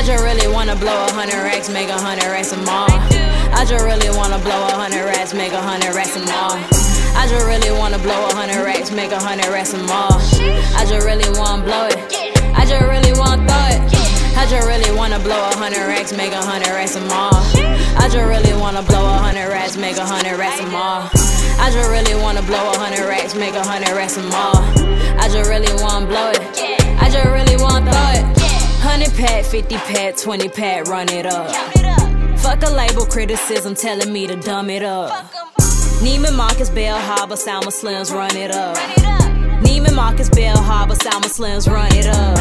I just really wanna blow a hundred racks, make a hundred racks and more. I just really wanna blow a hundred racks, make a hundred racks and more. I just really wanna blow a hundred racks, make a hundred racks and more. I just really wanna blow it. I just really wanna throw it. I just really wanna blow a hundred racks, make a hundred racks and more. I just really wanna blow a hundred racks, make a hundred racks and more. I just really wanna blow a hundred racks, make a hundred racks and more. I just really wanna blow it. Pack, fifty pack, twenty pack, run it up. Fuck a label criticism telling me to dumb it up. Neiman Marcus, Bal Harbour, Salma Slims, run it up. Neiman Marcus, Bal Harbour, Salma Slims, run it up.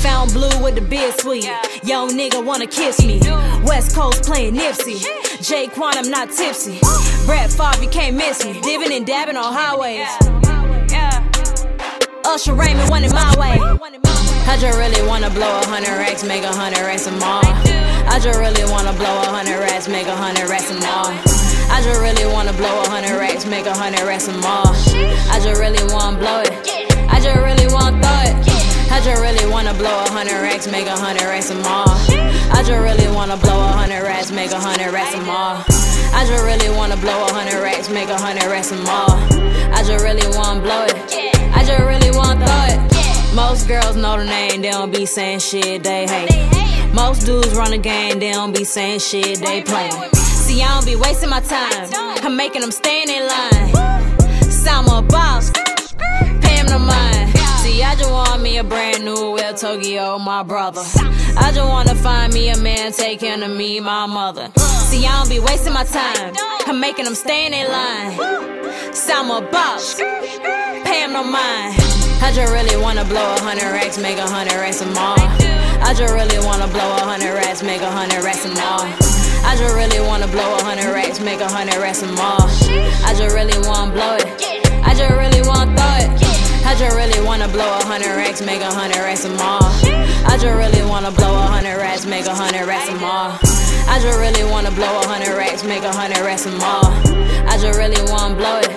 Found blue with the beard sweet. Young nigga wanna kiss me. West Coast playing Nipsey. Jay Quan, I'm not tipsy. Brett Favre, you can't miss me. Dipping and dabbing on highways. Usher Raymond, one in my way. I just really wanna blow a hundred racks, make a hundred racks and more. I just really wanna blow a hundred racks, make a hundred racks and more. I just really wanna blow a hundred racks, make a hundred racks and more. I just really wanna blow it. I just really wanna throw it. I just really wanna blow a hundred racks, make a hundred racks and more. I just really wanna blow a hundred racks, make a hundred racks and more. I just really wanna blow a hundred racks, make a hundred racks and more. I just really wanna blow it. Girls know the name, they don't be saying shit, they hate. Most dudes run the game, they don't be saying shit, they play. See, I don't be wasting my time, I'm making them stand in line. Salma a boss, pay him no mind. See, I just want me a brand new El Tokyo, my brother. I just wanna find me a man, take care of me, my mother. See, I don't be wasting my time, I'm making them stand in line. Salma a boss, pay him no mind. I just really wanna blow a hundred racks, make a hundred racks and more. I just really wanna blow a hundred racks, make a hundred racks and more. I just really wanna blow a hundred racks, make a hundred racks and more. I just really wanna blow it. I just really wanna throw it. I just really wanna blow a hundred racks, make a hundred racks and more. I just really wanna blow a hundred racks, make a hundred racks and more. I just really wanna blow a hundred racks, make a hundred racks and more. I just really wanna blow it.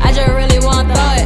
I just really wanna throw it.